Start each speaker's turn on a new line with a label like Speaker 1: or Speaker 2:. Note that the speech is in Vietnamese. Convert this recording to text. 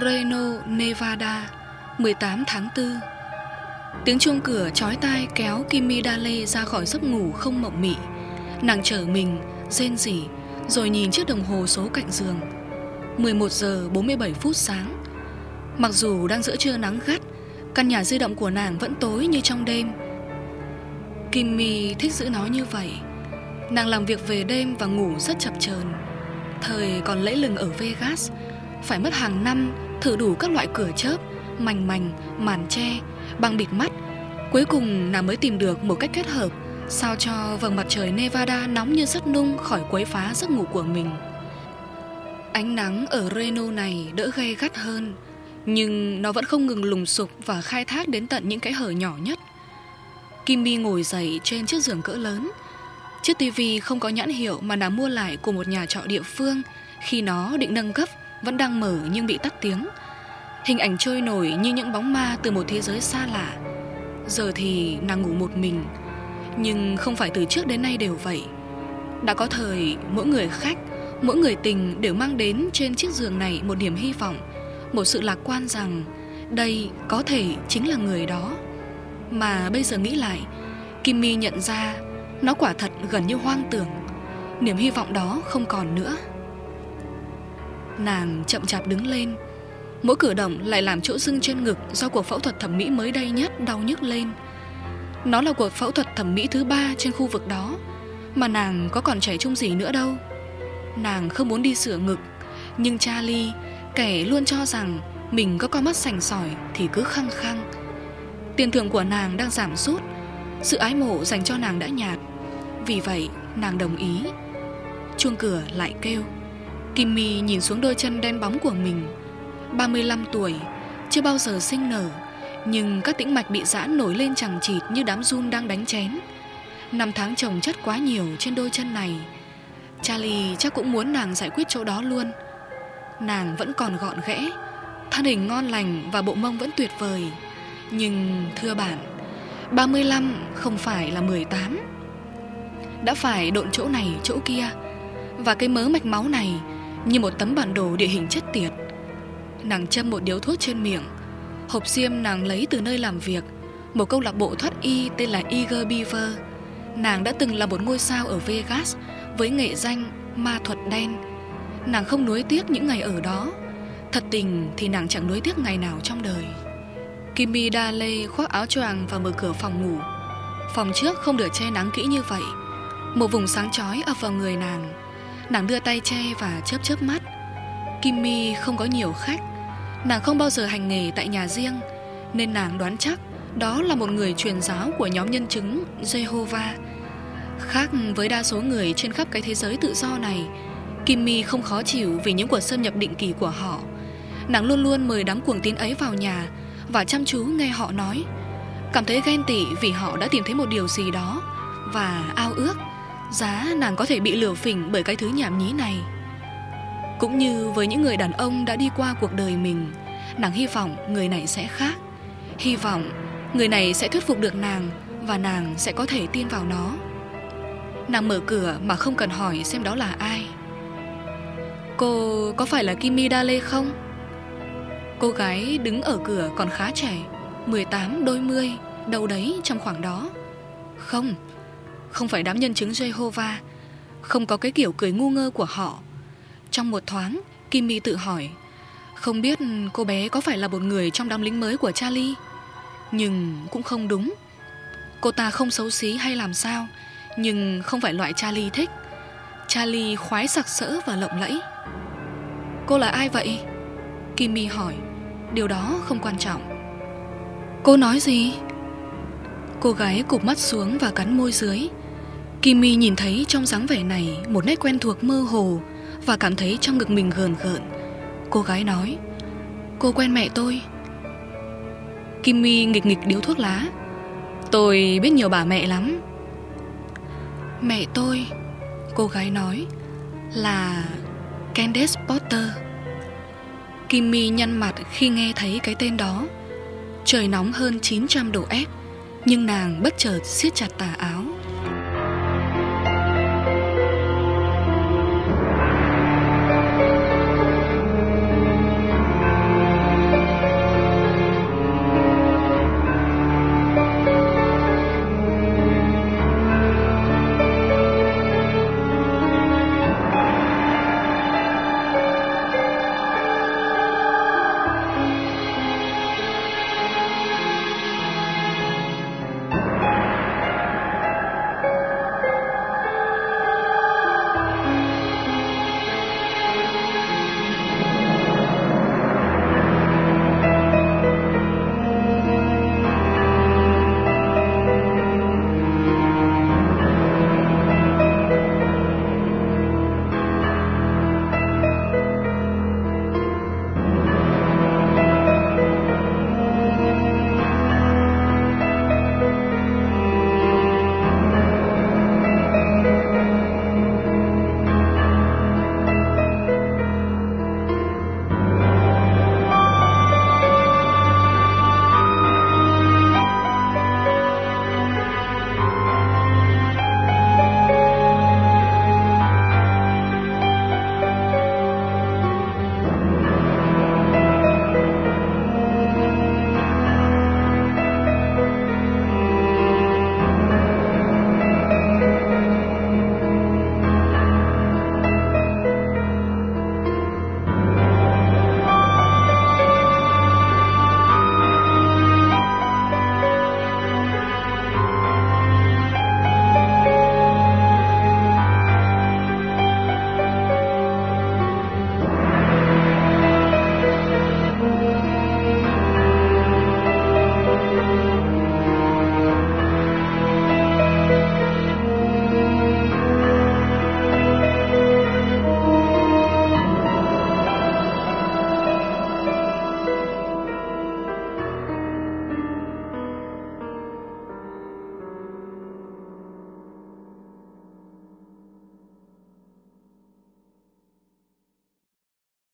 Speaker 1: Reno, Nevada 18 tháng 4 Tiếng chuông cửa chói tai kéo Kimmy Dale ra khỏi giấc ngủ không mộng mị. Nàng trở mình, rên rỉ Rồi nhìn chiếc đồng hồ số cạnh giường. 11 giờ 47 phút sáng. Mặc dù đang giữa trưa nắng gắt Căn nhà di động của nàng vẫn tối như trong đêm. Kimmy thích giữ nó như vậy. Nàng làm việc về đêm và ngủ rất chập chờn. Thời còn lẫy lừng ở Vegas Phải mất hàng năm thử đủ các loại cửa chớp Mảnh mảnh, màn che, băng bịt mắt. Cuối cùng nàng mới tìm được một cách kết hợp Sao cho vầng mặt trời Nevada nóng như sắt nung khỏi quấy phá giấc ngủ của mình. Ánh nắng ở Reno này đỡ gay gắt hơn Nhưng nó vẫn không ngừng lùng sục và khai thác đến tận những cái hở nhỏ nhất. Kimmy ngồi dậy trên chiếc giường cỡ lớn. Chiếc tivi không có nhãn hiệu mà nàng mua lại của một nhà trọ địa phương Khi nó định nâng cấp. Vẫn đang mở nhưng bị tắt tiếng. Hình ảnh trôi nổi như những bóng ma từ một thế giới xa lạ. Giờ thì nàng ngủ một mình, Nhưng không phải từ trước đến nay đều vậy. Đã có thời, mỗi người khách, Mỗi người tình đều mang đến trên chiếc giường này một niềm hy vọng, Một sự lạc quan rằng Đây có thể chính là người đó. Mà bây giờ nghĩ lại Kimmy nhận ra Nó quả thật gần như hoang tưởng. Niềm hy vọng đó không còn nữa. Nàng chậm chạp đứng lên. Mỗi cử động lại làm chỗ sưng trên ngực Do cuộc phẫu thuật thẩm mỹ mới đây nhất đau nhức lên. Nó là cuộc phẫu thuật thẩm mỹ thứ ba trên khu vực đó, Mà nàng có còn trẻ trung gì nữa đâu. Nàng không muốn đi sửa ngực, Nhưng Charlie Kẻ luôn cho rằng Mình có con mắt sành sỏi Thì cứ khăng khăng. Tiền thưởng của nàng đang giảm sút, Sự ái mộ dành cho nàng đã nhạt. Vì vậy, nàng đồng ý. Chuông cửa lại kêu. Kimmy nhìn xuống đôi chân đen bóng của mình. 35 tuổi, Chưa bao giờ sinh nở, Nhưng các tĩnh mạch bị giãn nổi lên chẳng chịt Như đám run đang đánh chén. Năm tháng chồng chất quá nhiều trên đôi chân này. Charlie chắc cũng muốn nàng giải quyết chỗ đó luôn. Nàng vẫn còn gọn ghẽ, Thân hình ngon lành và bộ mông vẫn tuyệt vời. Nhưng, thưa bạn 35 không phải là 18 Đã phải độn chỗ này, chỗ kia. Và cái mớ mạch máu này như một tấm bản đồ địa hình chất tiệt. Nàng châm một điếu thuốc trên miệng. Hộp xiêm nàng lấy từ nơi làm việc. Một câu lạc bộ thoát y tên là Eager Beaver. Nàng đã từng là một ngôi sao ở Vegas Với nghệ danh ma thuật đen. Nàng không nuối tiếc những ngày ở đó. Thật tình thì nàng chẳng nuối tiếc ngày nào trong đời. Kimmy Dale khoác áo choàng và mở cửa phòng ngủ. Phòng trước không được che nắng kỹ như vậy. Một vùng sáng chói ập vào người nàng. Nàng đưa tay che và chớp chớp mắt. Kimmy không có nhiều khách. Nàng không bao giờ hành nghề tại nhà riêng, Nên nàng đoán chắc Đó là một người truyền giáo của nhóm nhân chứng Jehovah. Khác với đa số người trên khắp cái thế giới tự do này Kimmy không khó chịu vì những cuộc xâm nhập định kỳ của họ. Nàng luôn luôn mời đám cuồng tín ấy vào nhà Và chăm chú nghe họ nói. Cảm thấy ghen tị vì họ đã tìm thấy một điều gì đó Và ao ước. Giá nàng có thể bị lừa phỉnh bởi cái thứ nhảm nhí này. Cũng như với những người đàn ông đã đi qua cuộc đời mình, Nàng hy vọng người này sẽ khác. Hy vọng người này sẽ thuyết phục được nàng Và nàng sẽ có thể tin vào nó. Nàng mở cửa mà không cần hỏi xem đó là ai. Cô có phải là Kimi Dale không? Cô gái đứng ở cửa còn khá trẻ 18 đôi mươi, Đâu đấy trong khoảng đó. Không không phải đám nhân chứng Jehovah, Không có cái kiểu cười ngu ngơ của họ. Trong một thoáng Kimmy tự hỏi, Không biết cô bé có phải là một người trong đám lính mới của Charlie? Nhưng cũng không đúng. Cô ta không xấu xí hay làm sao, Nhưng không phải loại Charlie thích. Charlie khoái sặc sỡ và lộng lẫy. Cô là ai vậy? Kimmy hỏi. Điều đó không quan trọng. Cô nói gì? Cô gái cụp mắt xuống và cắn môi dưới. Kimmy nhìn thấy trong dáng vẻ này Một nét quen thuộc mơ hồ Và cảm thấy trong ngực mình gờn gợn. Cô gái nói, Cô quen mẹ tôi. Kimmy nghịch nghịch điếu thuốc lá. Tôi biết nhiều bà mẹ lắm. Mẹ tôi, Cô gái nói, Là Candace Potter. Kimmy nhăn mặt khi nghe thấy cái tên đó. Trời nóng hơn 900 độ F, Nhưng nàng bất chợt siết chặt tà áo.